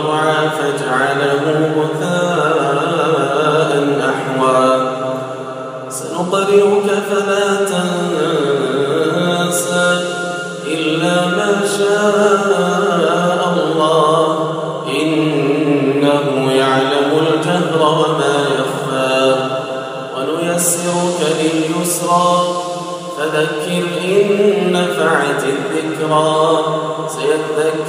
المرعى فاجعله غثاء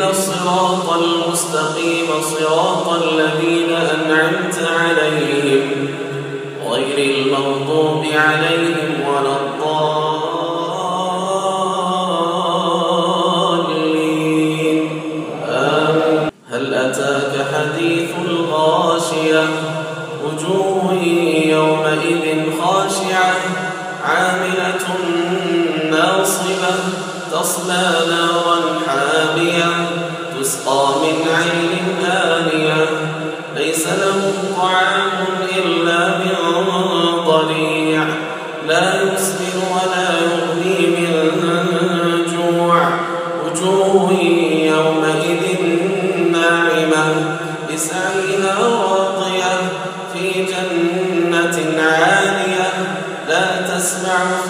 اهدنا الصراط المستقيم صراط الذين أنعمت عليهم غير المغضوب عليهم ولا الضالين. آمين. هل أتاك حديث الغاشية؟ وجوه يومئذ خاشعة عاملة ناصبة. تصلى نارا حامية تسقى من عين آنية. ليس لهم طعام إلا من ضريع لا يسمن ولا يغني من جوع. وجوه يومئذ ناعمة. لسعيها راضية في جنة عالية. لا تسمع فيها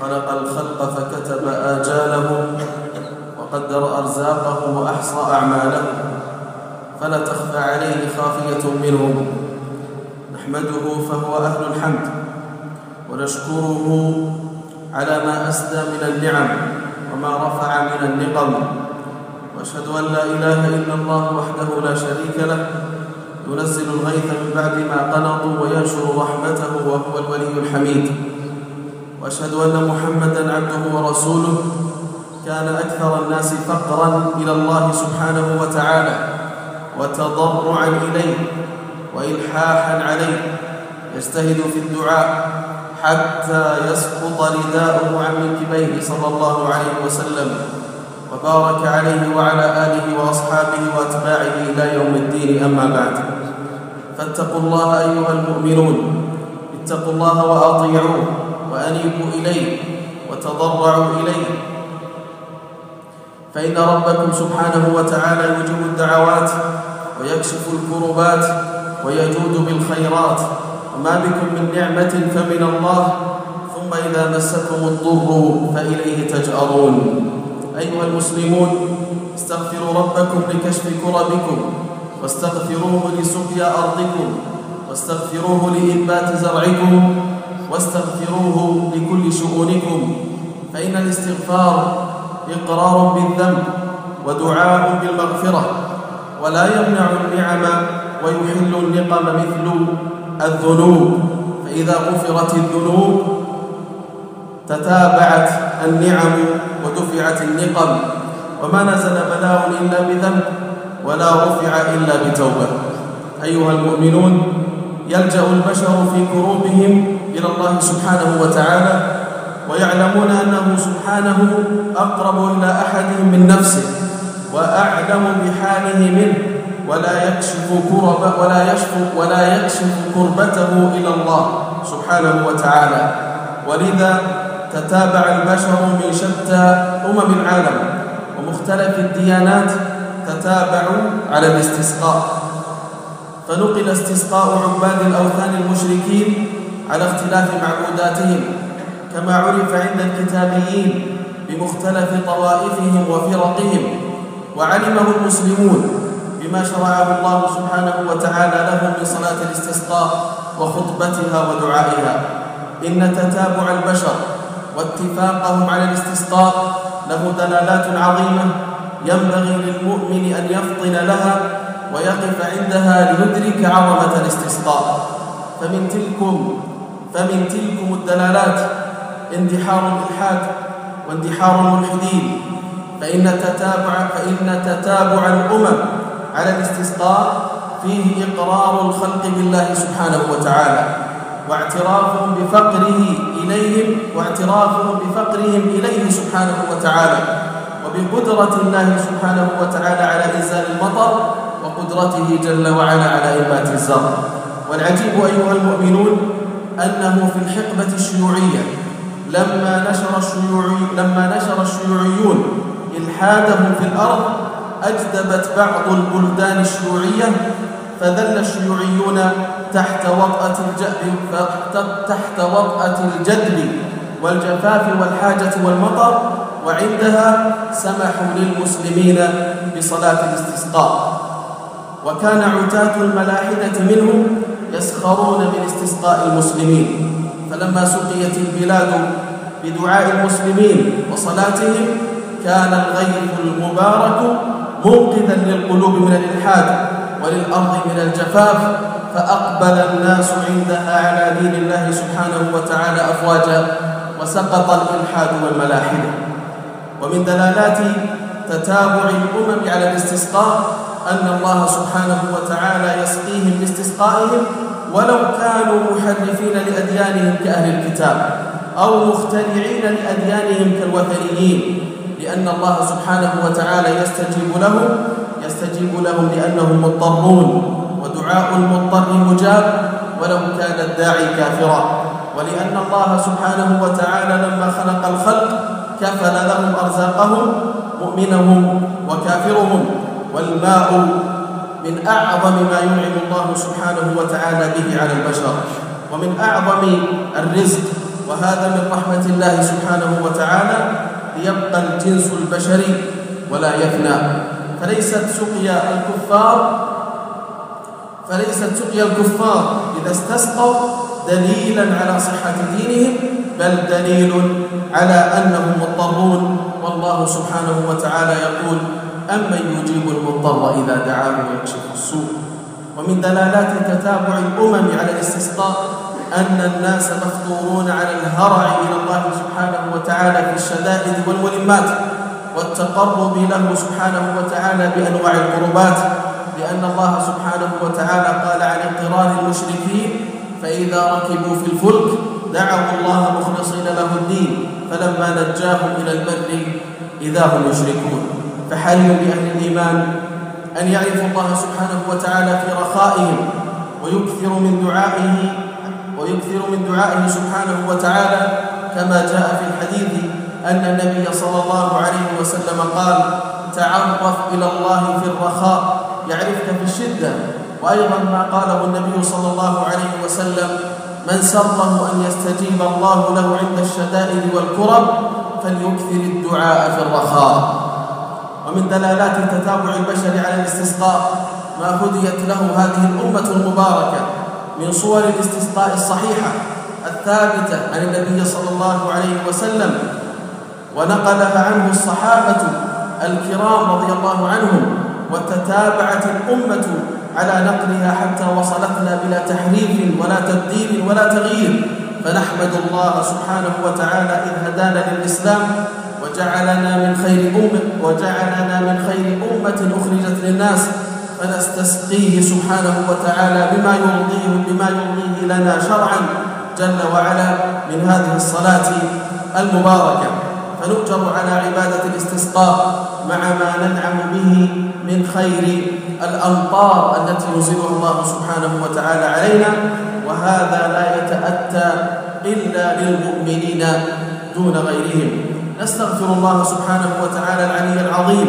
خلق الخلق فكتب آجالهم وقدر أرزاقه وأحصى أعمالهم. فلا تخفى عليه خافية منهم. نحمده فهو أهل الحمد ونشكره على ما أسدى من النعم وما رفع من النقم. وأشهد أن لا إله إلا الله وحده لا شريك له. ينزل الغيث من بعد ما قنطوا وينشر رحمته وهو الولي الحميد. وأشهد أن محمدا عبده ورسوله كان أكثر الناس فقرا إلى الله سبحانه وتعالى وتضرعا إليه والحاحا عليه. يجتهد في الدعاء حتى يسقط رداؤه عن منكبيه صلى الله عليه وسلم وبارك عليه وعلى آله وأصحابه وأتباعه إلى يوم الدين. أما بعد فاتقوا الله أيها المؤمنون اتقوا الله وأطيعوه. وأنيبوا إليه وتضرعوا إليه. فإن ربكم سبحانه وتعالى يجيب الدعوات ويكشف الكربات ويجود بالخيرات. وما بكم من نعمة فمن الله ثم إذا مسكم الضر فإليه تجأرون. أيها المسلمون استغفروا ربكم لكشف كربكم واستغفروه لسقيا أرضكم واستغفروه لإنبات زرعكم واستغفروه لكل شؤونكم فإن الاستغفار إقرار بالذنب ودعاء بالمغفرة ولا يمنع النعم ويحل النقم مثل الذنوب. فإذا غفرت الذنوب تتابعت النعم ودفعت النقم وما نزل بلاء إلا بذنب ولا رفع إلا بتوبة. أيها المؤمنون يلجأ البشر في كروبهم إلى الله سبحانه وتعالى ويعلمون أنه سبحانه أقرب إلى أحدهم من نفسه وأعلم بحاله منه ولا يكشف كرب ولا يشف ولا يكشف كربته إلى الله سبحانه وتعالى. ولذا تتابع البشر من شتى أمم العالم ومختلف الديانات تتابعوا على الاستسقاء. فنقل استسقاء عباد الأوثان المشركين على اختلاف معبوداتهم كما عرف عند الكتابيين بمختلف طوائفهم وفرقهم وعلمه المسلمون بما شرعه الله سبحانه وتعالى لهم من صلاة الاستسقاء وخطبتها ودعائها. إن تتابع البشر واتفاقهم على الاستسقاء له دلالات عظيمة ينبغي للمؤمن أن يفطن لها ويقف عندها ليدرك عظمة الاستسقاء. فمن تلكم فمن تلكم الدلالات اندحار الإلحاد واندحار الملحدين. فإن تتابع فإن تتابع الأمم على الاستسقاء فيه إقرار الخلق بالله سبحانه وتعالى. واعترافهم بفقره إليهم واعترافهم بفقرهم إليه سبحانه وتعالى. وبقدرة الله سبحانه وتعالى على إنزال المطر وقدرته جل وعلا على إنبات الزرع. والعجيب أيها المؤمنون أنه في الحقبة الشيوعية لما نشر الشيوعي لما نشر الشيوعيون إلحادهم في الأرض أجدبت بعض البلدان الشيوعية فذل الشيوعيون تحت وطأة الجدب تحت وطأة والجفاف والحاجة والمطر وعندها سمحوا للمسلمين بصلاة الاستسقاء. وكان عتاة الملاحدة منهم يسخرون من استسقاء المسلمين. فلما سقيت البلاد بدعاء المسلمين وصلاتهم كان الغيث المبارك منقذا للقلوب من الإلحاد وللأرض من الجفاف فأقبل الناس عندها على دين الله سبحانه وتعالى أفواجا وسقط الإلحاد والملاحدة. ومن دلالات تتابع الأمم على الاستسقاء أن الله سبحانه وتعالى يسقيهم باستسقائهم ولو كانوا محرفين لأديانهم كأهل الكتاب أو مخترعين لأديانهم كالوثنيين لأن الله سبحانه وتعالى يستجيب لهم يستجيب لهم لأنهم مضطرون ودعاء المضطر مجاب ولو كان الداعي كافرا. ولأن الله سبحانه وتعالى لما خلق الخلق كفل لهم أرزاقهم مؤمنهم وكافرهم. والماء من أعظم ما ينعم الله سبحانه وتعالى به على البشر ومن أعظم الرزق وهذا من رحمة الله سبحانه وتعالى ليبقى الجنس البشري ولا يفنى. فليست سقيا الكفار فليست سقيا الكفار إذا استسقوا دليلا على صحة دينهم بل دليل على أنهم مضطرون. والله سبحانه وتعالى يقول أمن يجيب المضطر إذا دعاه ويكشف السوء. ومن دلالات تتابع الأمم على الاستسقاء أن الناس مفطورون على الهرع إلى الله سبحانه وتعالى في الشدائد والملمات والتقرب له سبحانه وتعالى بأنواع القربات لأن الله سبحانه وتعالى قال عن اقتران المشركين فإذا ركبوا في الفلك دعوا الله مخلصين له الدين فلما نجاهم إلى البر إذا هم يشركون فحري بأهل الإيمان أن يعرفوا الله سبحانه وتعالى في رخائهم ويكثر من دعائه ويكثر من دعائه سبحانه وتعالى كما جاء في الحديث أن النبي صلى الله عليه وسلم قال تعرف إلى الله في الرخاء. يعرفك في الشدة. وأيضا ما قاله النبي صلى الله عليه وسلم من سره أن يستجيب الله له عند الشدائد والكرب فليكثر الدعاء في الرخاء. ومن دلالات تتابع البشر على الاستسقاء ما هديت له هذه الأمة المباركة من صور الاستسقاء الصحيحة الثابتة عن النبي صلى الله عليه وسلم ونقلها عنه الصحابة الكرام رضي الله عنهم وتتابعت الأمة على نقلها حتى وصلتنا بلا تحريف ولا تبديل ولا تغيير. فنحمد الله سبحانه وتعالى إذ هدانا للإسلام وجعلنا من خير أمة وجعلنا من خير أمة أخرجت للناس. فنستسقيه سبحانه وتعالى بما يرضيه بما يرضيه لنا شرعا جل وعلا من هذه الصلاة المباركة. فنؤجر على عبادة الاستسقاء مع ما ننعم به من خير الأمطار التي ينزلها الله سبحانه وتعالى علينا. وهذا لا يتأتى إلا للمؤمنين دون غيرهم. نستغفر الله سبحانه وتعالى العلي العظيم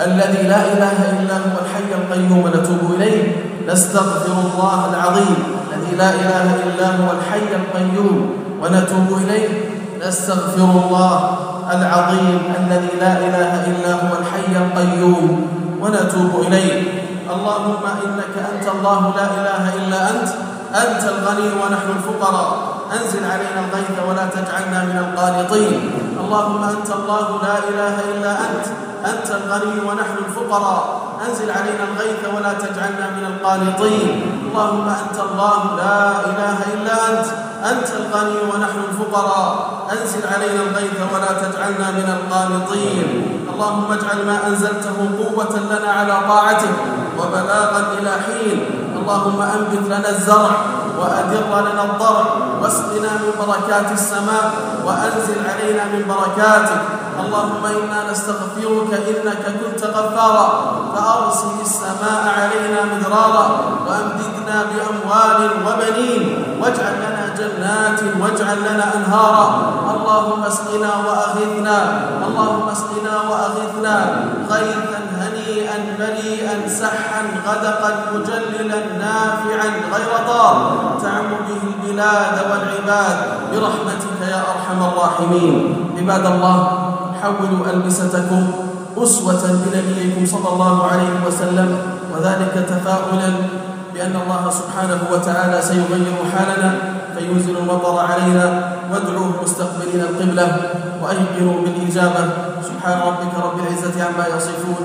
الذي لا إله إلا هو الحي القيوم نتوب إليه. نستغفر الله العظيم الذي لا إله إلا هو الحي القيوم ونتوب إليه. نستغفر الله العظيم الذي لا إله إلا هو الحي القيوم ونتوب إليه. اللهم إنك أنت الله لا إله إلا أنت. أنت الغني ونحن الفقراء. أنزل علينا الغيث ولا تجعلنا من القانطين. اللهم أنت الله لا إله إلا أنت أنت الغني ونحن الفقراء. أنزل علينا الغيث ولا تجعلنا من القانطين. اللهم أنت الله لا إله إلا أنت أنت الغني ونحن الفقراء. أنزل علينا الغيث ولا تجعلنا من القانطين. اللهم اجعل ما أنزلته قوة لنا على طاعتك وبلاغا إلى حين. اللهم أنبت لنا الزرع وأدر لنا الضرع واسقنا من بركات السماء وأنزل علينا من بركاتك. اللهم إنا نستغفرك إنك كنت غفارا. فأرسل السماء علينا مدرارا وأمددنا بأموال وبنين. واجعل لنا جنات واجعل لنا أنهارا. اللهم اسقنا وأغثنا. اللهم اسقنا وأغثنا. غيثا بريئا سحا غدقا مجللا نافعا غير ضار تعم به البلاد والعباد. برحمتك يا أرحم الراحمين. عباد الله حولوا ألبستكم أسوة بنبيكم صلى الله عليه وسلم. وذلك تفاؤلا بأن الله سبحانه وتعالى سيغير حالنا فينزل المطر علينا. وادعوه مستقبلين القبلة. وأيقنوا بالإجابة. سبحان ربك رب العزة عما يصفون.